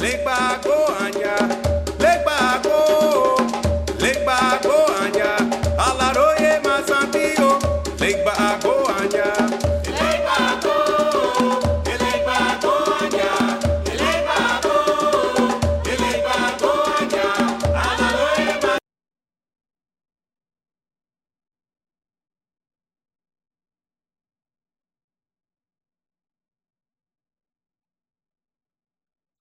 Big Legba.